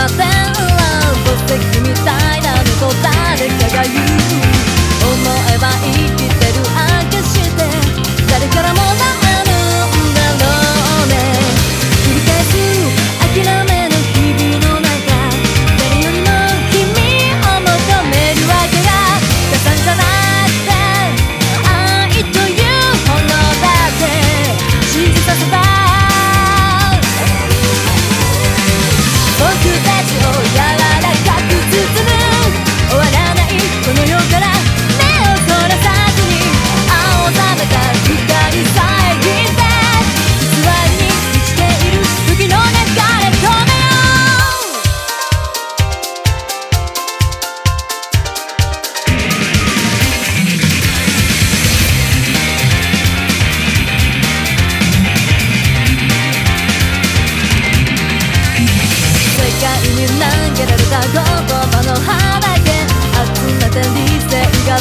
ません君みたいなのと誰かが言う思えば生きて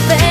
saber.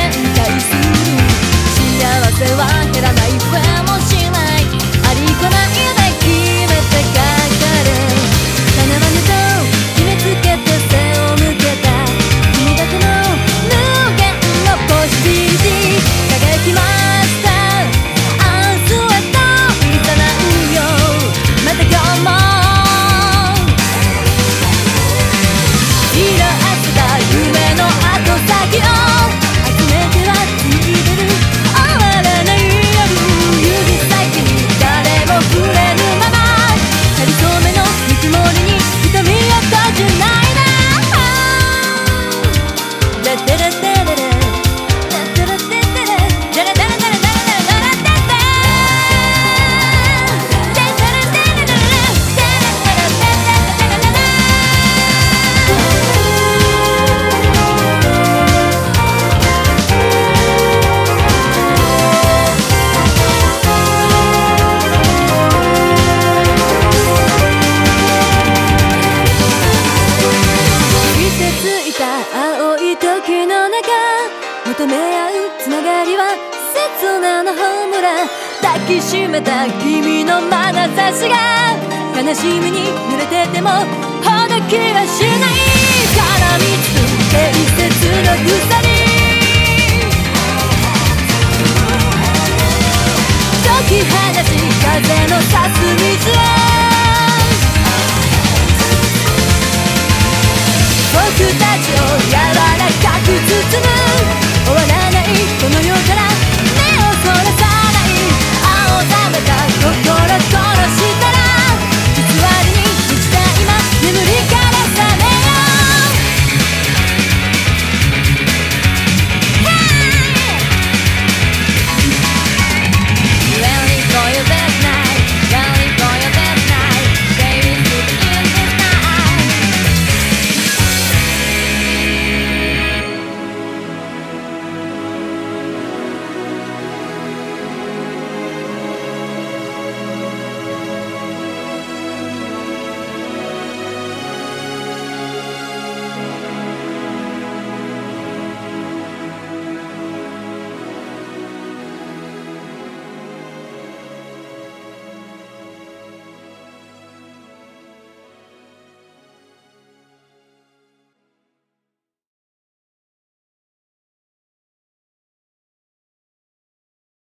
花のほむら抱きしめた君の眼差しが悲しみに濡れててもほどきはしない。絡みつく伝説の鎖解き放ち風のさす水へ僕たち